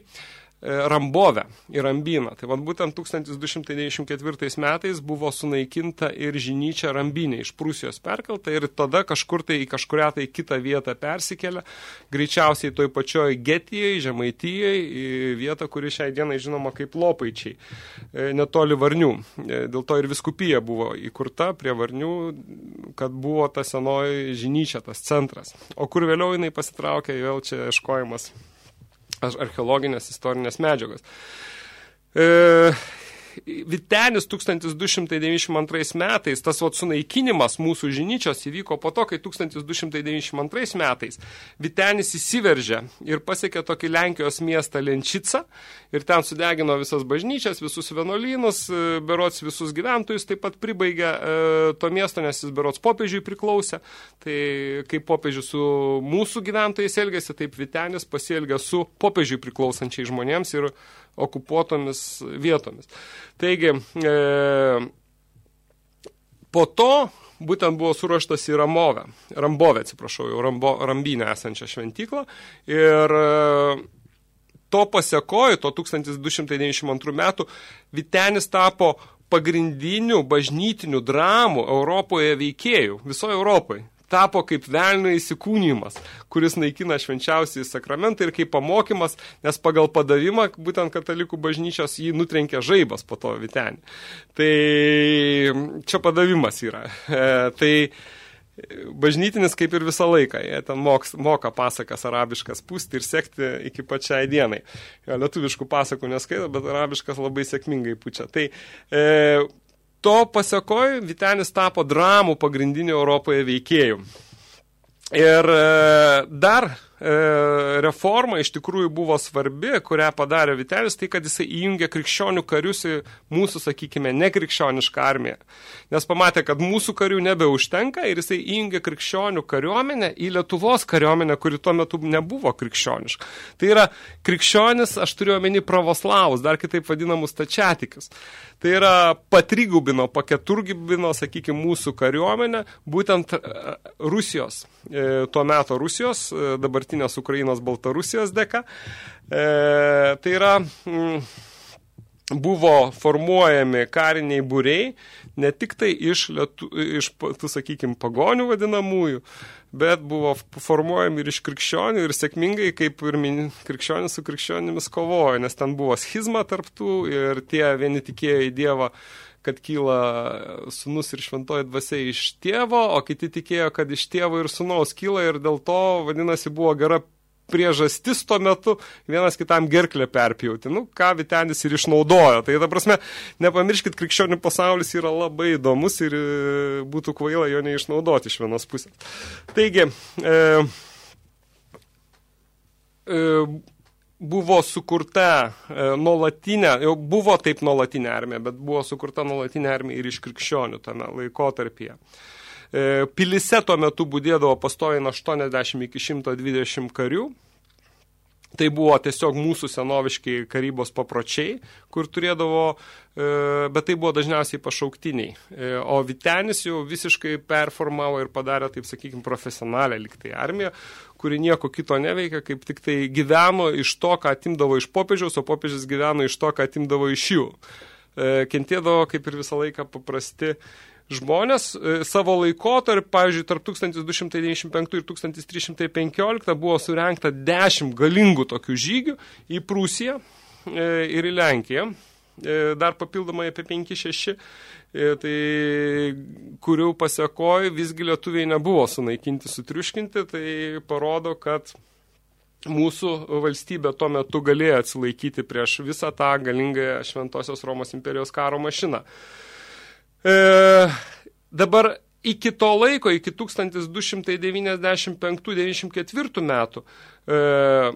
Rambovę į Rambyną. Tai vad būtent 1294 metais buvo sunaikinta ir žinyčia Rambinė iš Prūsijos perkelta ir tada kažkur tai į kažkurią tai kitą vietą persikelia, greičiausiai toj pačioj Getijai, Žemaitijai, į vietą, kuri šiai dienai žinoma kaip Lopaičiai, e, netoli Varnių. E, dėl to ir viskupija buvo įkurta prie Varnių, kad buvo ta senoji žinyčia, tas centras. O kur vėliau jinai pasitraukė, vėl čia ieškojimas archeologinės istorinės medžiagos. E, Vitenis 1292 metais, tas vat, sunaikinimas mūsų žinyčios įvyko po to, kai 1292 metais Vitenis įsiveržė ir pasiekė tokį Lenkijos miestą Lenčicą ir ten sudegino visas bažnyčias, visus vienuolynus, e, berots visus gyventojus, taip pat pribaigė e, to miesto, nes jis berots popiežiui priklausė. Tai kaip popiežius su mūsų gyventojais elgėsi, taip Vitenis pasielgė su popiežiui priklausančiai žmonėms ir okupuotomis vietomis. Taigi, e, po to būtent buvo suruoštas į Ramovę, Rambovę, atsiprašau, jau Rambo, Rambinę esančią šventyklą ir e, to pasiekoju, to 1292 metų, Vitenis tapo pagrindinių bažnytinių dramų Europoje veikėjų, visoje Europoje tapo kaip velnio įsikūnymas, kuris naikina švenčiausiai sakramentą ir kaip pamokymas, nes pagal padavimą būtent katalikų bažnyčios jį nutrenkė žaibas po to vitenį. Tai čia padavimas yra. E, tai bažnytinis kaip ir visą laiką. Jie ten moks, moka pasakas arabiškas pūsti ir sekti iki pačiai dienai. Jo, lietuviškų pasakų neskaito, bet arabiškas labai sėkmingai pučia. Tai e, To pasakoj Vitenis tapo dramų pagrindinių Europoje veikėjų. Ir e, dar reforma iš tikrųjų buvo svarbi, kurią padarė Vitelis, tai kad jisai įjungė krikščionių karius į mūsų, sakykime, nekrikščionišką armiją. Nes pamatė, kad mūsų karių nebeužtenka ir jisai įjungė krikščionių kariuomenę į Lietuvos kariuomenę, kuri tuo metu nebuvo krikščioniška. Tai yra krikščionis, aš turiu omeny pravoslavus, dar kitaip vadinamus tačiatikius. Tai yra patrigubino, paketurgubino, sakykime, mūsų kariuomenę, būtent e, Rusijos, e, tuo metu Rusijos, dabartinės dabartinės Ukrainos Baltarusijos dėka. E, tai yra... Mm, buvo formuojami kariniai būriai, ne tik tai iš, lietu, iš tu, sakykime, pagonių vadinamųjų, bet buvo formuojami ir iš krikščionių ir sėkmingai, kaip ir min, krikščionis su krikščionimis kovojo, nes ten buvo schizma tarptų ir tie vieni tikėjo į Dievą kad kyla sunus ir šventoji dvasia iš tėvo, o kiti tikėjo, kad iš tėvo ir sunaus kyla ir dėl to, vadinasi, buvo gera priežastis tuo metu vienas kitam gerklę perpjauti. Nu, ką Vitenis ir išnaudojo. Tai, ta prasme, nepamirškit, krikščionių pasaulis yra labai įdomus ir e, būtų kvaila jo neišnaudoti iš vienos pusės. Taigi, e, e, buvo sukurta e, nuolatinė, jau buvo taip nuolatinė armija, bet buvo sukurta nuolatinė armija ir iš krikščionių tame laikotarpyje. E, pilise tuo metu būdėdavo pastoviai nuo 80 iki 120 karių. Tai buvo tiesiog mūsų senoviški karybos papročiai, kur turėdavo, e, bet tai buvo dažniausiai pašauktiniai. O Vitenis jau visiškai performavo ir padarė, taip sakykime, profesionalę liktai armiją, kuri nieko kito neveikia, kaip tik tai gyveno iš to, ką atimdavo iš popiežiaus, o popiežius gyveno iš to, ką atimdavo iš jų. E, kentėdavo, kaip ir visą laiką, paprasti žmonės e, savo laikotarpį, pavyzdžiui, tarp 1295 ir 1315 buvo surenkta 10 galingų tokių žygių į Prūsiją e, ir į Lenkiją. Dar papildomai apie 5-6, tai kurių pasiekoj visgi lietuviai nebuvo sunaikinti, sutriuškinti, tai parodo, kad mūsų valstybė tuo metu galėjo atsilaikyti prieš visą tą galingą Šventosios Romos imperijos karo mašiną. E, dabar iki to laiko, iki 1295-94 metų, e,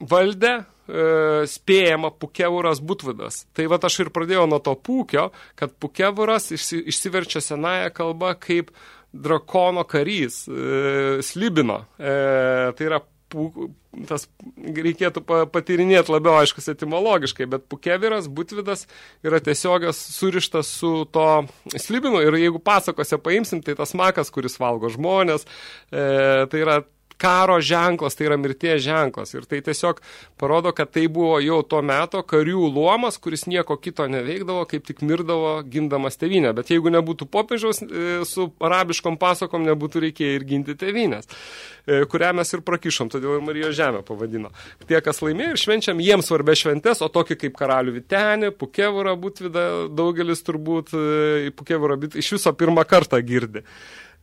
valdė e, spėjama Pukeuras Butvidas. Tai va aš ir pradėjau nuo to pūkio, kad Pukeuras išsi, išsiverčia senąją kalbą kaip drakono karys, e, slibino. E, tai yra tas reikėtų patirinėti labiau, aiškus, etimologiškai, bet pukeviras, butvidas yra tiesiogas surištas su to slibinu ir jeigu pasakose paimsim, tai tas makas, kuris valgo žmonės, e, tai yra karo ženklas, tai yra mirties ženklas. Ir tai tiesiog parodo, kad tai buvo jau to meto karių luomas, kuris nieko kito neveikdavo, kaip tik mirdavo gindamas tevinę. Bet jeigu nebūtų popiežiaus e, su arabiškom pasakom, nebūtų reikėję ir ginti tevinės, e, kurią mes ir prakišom, todėl ir Marijos žemę pavadino. Tie, kas laimėjo ir švenčiam jiems svarbę šventės, o tokį kaip karalių Vitenį, Pukevurą būtvidą, daugelis turbūt e, Pukevurą iš viso pirmą kartą girdi.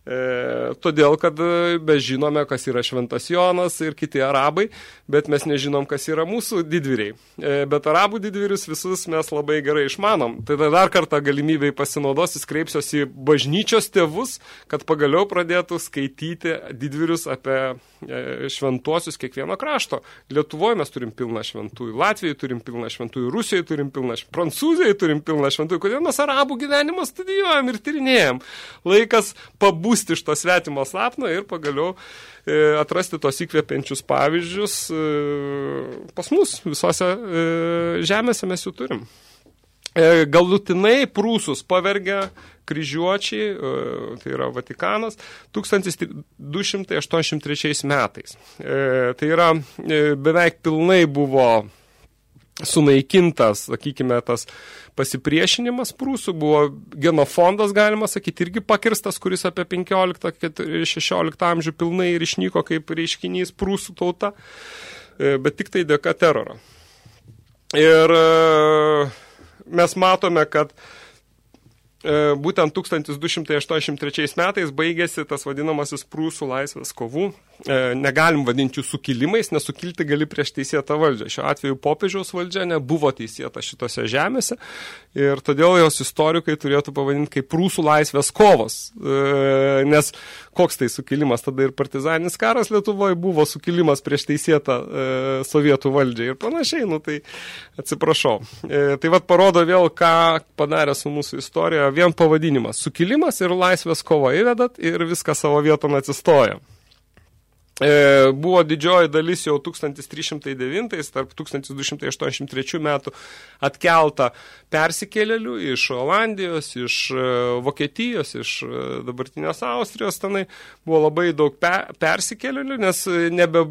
E, todėl, kad e, mes žinome, kas yra Šventas Jonas ir kiti arabai, bet mes nežinom, kas yra mūsų didvyriai. E, bet arabų didvyrius visus mes labai gerai išmanom. Tai dar kartą galimybėj pasinaudosis, kreipsiuosi bažnyčios tėvus, kad pagaliau pradėtų skaityti didvyrius apie e, šventuosius kiekvieno krašto. Lietuvoje mes turim pilną šventųjų, Latvijoje turim pilną šventųjų, Rusijoje turim pilną šventųjų, Prancūzijoje turim pilną šventųjų. Kodėl mes arabų gyvenimą studijuojam ir tyrinėjam? Laikas pabūti išpūsti iš to svetimo sapno ir pagaliau e, atrasti tos įkvėpiančius pavyzdžius. E, pas mus visose e, žemėse mes jų turim. Galutinai prūsus pavergia kryžiuočiai, tai yra Vatikanas, 1283 metais. Tai yra beveik pilnai buvo sunaikintas, sakykime, tas pasipriešinimas prūsų, buvo genofondas, galima sakyti, irgi pakirstas, kuris apie 15-16 amžių pilnai ir išnyko kaip reiškinys prūsų tauta, e, bet tik tai dėka teroro. Ir e, mes matome, kad būtent 1283 metais baigėsi tas vadinamasis prūsų laisvės kovų. E, negalim vadinti jų sukilimais, nes sukilti gali prieš teisėtą valdžią. Šiuo atveju popiežiaus valdžia nebuvo teisėta šitose žemėse ir todėl jos istorikai turėtų pavadinti kaip prūsų laisvės kovos. E, nes koks tai sukilimas, tada ir partizaninis karas Lietuvoje buvo sukilimas prieš teisėtą sovietų valdžią ir panašiai, nu tai atsiprašau. Tai vad parodo vėl, ką padarė su mūsų istorija vien pavadinimas. Sukilimas ir laisvės kova įvedat ir viską savo vieton atsistoja. E, buvo didžioji dalis jau 1309, tarp 1283 metų atkelta persikėlėlių iš Olandijos, iš e, Vokietijos, iš e, dabartinės Austrijos, tenai buvo labai daug pe persikėlėlių, nes nebe,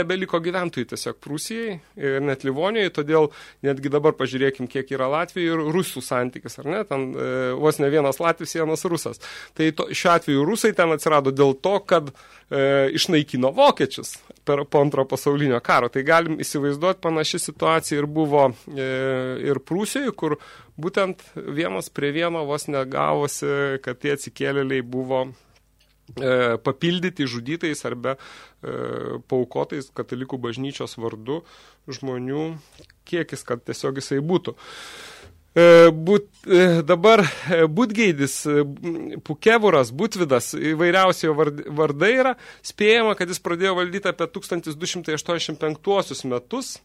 nebeliko gyventojų tiesiog Prūsijai ir net Livonijai, todėl netgi dabar pažiūrėkim, kiek yra Latvijai ir Rusų santykis, ar ne, ten e, vos ne vienas Latvijos, vienas Rusas. Tai to, šiuo atveju Rusai ten atsirado dėl to, kad e, išnaikino vokiečius per, po antro pasaulinio karo. Tai galim įsivaizduoti panaši situacija ir buvo e, ir Prūsijoje, kur būtent vienas prie vieno vos negavosi, kad tie atsikėlėliai buvo e, papildyti žudytais arba e, paukotais katalikų bažnyčios vardu žmonių kiekis, kad tiesiog jisai būtų. E, būt, e, dabar e, Būtgeidis, Pukevuras, Butvidas, įvairiausiai vardai yra, spėjama, kad jis pradėjo valdyti apie 1285 metus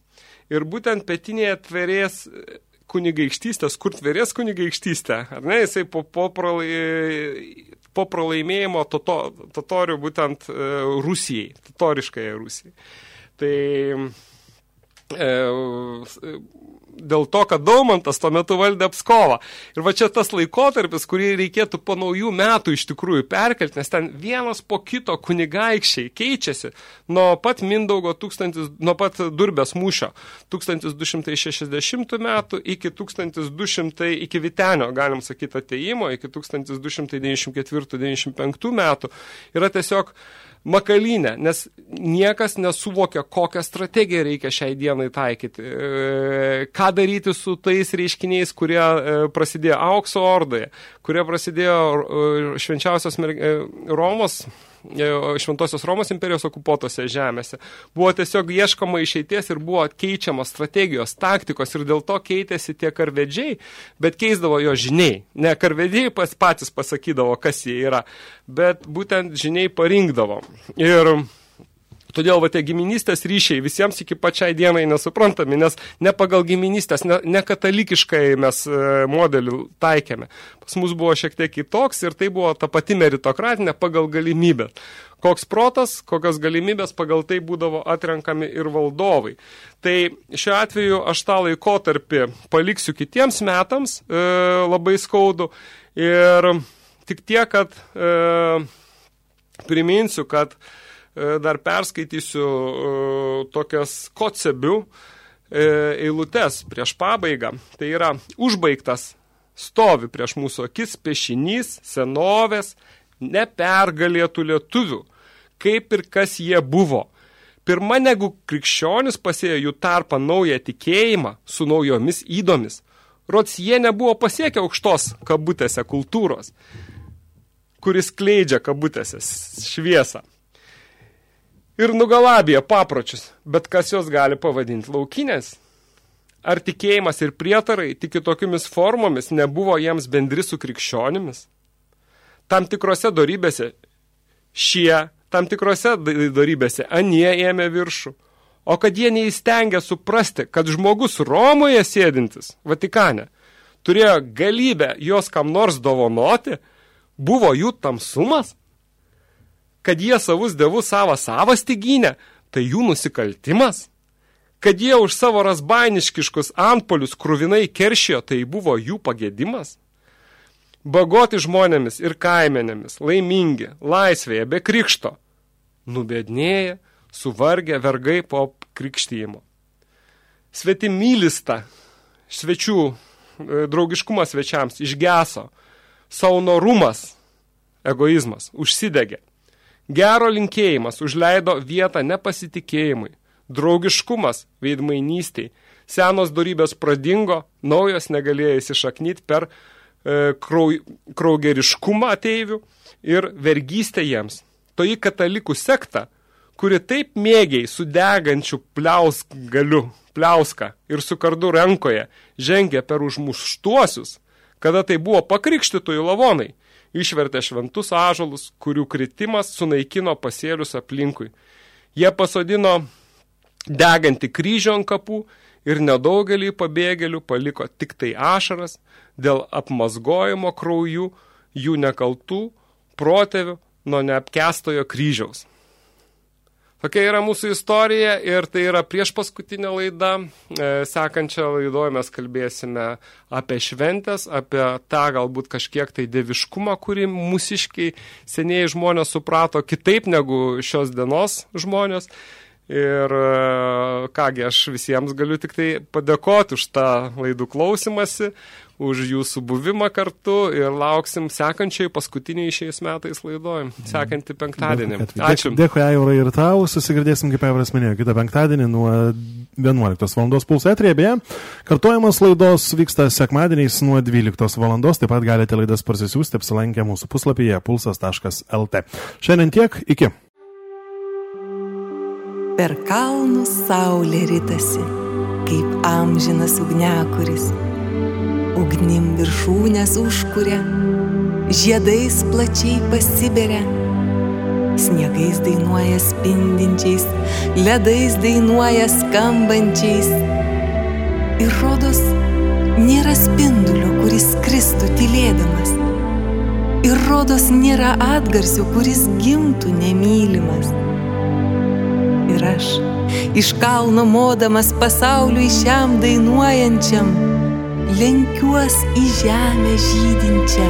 ir būtent pietinėje tverės kunigaikštystės, kur tverės kunigaikštystė, ar ne, jisai po, po, pralai, po pralaimėjimo totorių būtent Rusijai, totoriškai Rusijai. Tai e, dėl to, kad Daumantas tuo metu valdė apskovą. Ir va čia tas laikotarpis, kurį reikėtų po naujų metų iš tikrųjų perkelti, nes ten vienas po kito kunigaikščiai keičiasi nuo pat Mindaugo 1000, nuo pat Durbės mūšio 1260 metų iki 1200, iki Vitenio, galim sakyti, ateimo, iki 1294-95 metų. Yra tiesiog makalynę, nes niekas nesuvokia, kokią strategiją reikia šiai dienai taikyti. E, ką daryti su tais reiškiniais, kurie e, prasidėjo aukso ordoje, kurie prasidėjo e, švenčiausios Romos Šventosios Romos imperijos okupuotose žemėse. Buvo tiesiog ieškoma išeities ir buvo keičiamos strategijos, taktikos ir dėl to keitėsi tie karvedžiai, bet keisdavo jo žiniai. Ne karvedžiai pas, patys pasakydavo, kas jie yra, bet būtent žiniai parinkdavo. Ir Todėl va tie giminystės ryšiai visiems iki pačiai dienai nesuprantami, nes ne pagal giminystės, ne, ne katalikiškai mes e, modelį taikėme. Pas mus buvo šiek tiek kitoks ir tai buvo ta pati meritokratinė pagal galimybę. Koks protas, kokios galimybės pagal tai būdavo atrenkami ir valdovai. Tai šiuo atveju aš tą laikotarpį paliksiu kitiems metams e, labai skaudu ir tik tiek, kad e, priminsiu, kad E, dar perskaitysiu e, tokias kocebių e, eilutes prieš pabaigą. Tai yra užbaigtas stovi prieš mūsų akis pešinys senovės nepergalėtų lietuvių, kaip ir kas jie buvo. Pirma negu krikščionis pasėjo jų tarpą naują tikėjimą su naujomis įdomis. Rods jie nebuvo pasiekę aukštos kabutėse kultūros, kuris kleidžia kabutėse šviesą ir nugalabija papročius, bet kas jos gali pavadinti laukinės? Ar tikėjimas ir prietarai tik kitokiamis formomis nebuvo jiems bendri su krikščionimis? Tam tikrose darybėse šie, tam tikrose darybėse anie ėmė viršų, o kad jie neįstengia suprasti, kad žmogus Romoje sėdintis, Vatikane, turėjo galybę jos kam nors dovanoti, buvo jų tamsumas? Kad jie savus devus savo savastį gynė, tai jų nusikaltimas? Kad jie už savo rasbainiškiškus antpolius kruvinai keršijo, tai buvo jų pagėdimas? Bagoti žmonėmis ir kaimenėmis, laimingi, laisvėje, be krikšto, nubėdnėja, suvargę vergai po krikštyjimo. Svetimylista, svečių, e, draugiškumas svečiams išgeso, saunorumas, egoizmas, užsidegė. Gero linkėjimas užleido vietą nepasitikėjimui, draugiškumas veidmainystiai, senos darybės pradingo, naujos negalėjo įsišaknyti per e, krau, kraugeriškumą ateivių ir vergystę jiems. Toji katalikų sekta, kuri taip mėgiai su degančiu pliausgaliu, pliauską ir su kardu rankoje žengė per užmuštuosius, kada tai buvo pakrikštytojų lavonai, išvertė šventus ažalus, kurių kritimas sunaikino pasėlius aplinkui. Jie pasodino degantį kryžių ant kapų ir nedaugelį pabėgėlių paliko tik tai ašaras dėl apmazgojimo kraujų jų nekaltų protėvių nuo neapkestojo kryžiaus. Tokia yra mūsų istorija ir tai yra prieš paskutinė laida. E, sekančią laidoje mes kalbėsime apie šventės, apie tą galbūt kažkiek tai deviškumą, kurį mūsiškai senieji žmonės suprato kitaip negu šios dienos žmonės. Ir e, kągi, aš visiems galiu tik tai padėkoti už tą laidų klausimąsi, už jūsų buvimą kartu ir lauksim sekančiai paskutiniai šiais metais laidoj, sekantį penktadienį. Ačiū. Dėkui, Aivarai, ir tau. Susigirdėsim, kaip Aivaras minėjo, kitą penktadienį nuo 11 val. pulso etrėje. Beje, kartojamas laidos vyksta sekmadieniais nuo 12 val. Taip pat galite laidas parsisiųsti apsilankę mūsų puslapyje pulsas.lt. Šiandien tiek, iki per kalnus saulė ritasi, kaip amžinas ugnekuris. Ugnim viršūnės užkuria, žiedais plačiai pasiberia, sniegais dainuoja spindinčiais, ledais dainuoja skambančiais. Ir rodos, nėra spindulio, kuris kristų tylėdamas. Ir rodos nėra atgarsių, kuris gimtų nemylimas ir aš, iš kalno modamas pasauliui šiam dainuojančiam, lenkiuos į žemę žydinčią,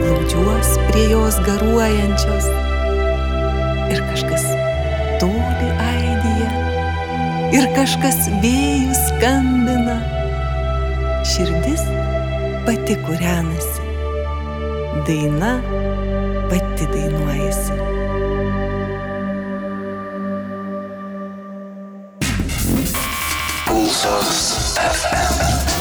glaudžiuos prie jos garuojančios. Ir kažkas toli aidyje, ir kažkas vėjų skambina. Širdis pati kūrenasi, daina pati dainuojasi. Pulsos FM.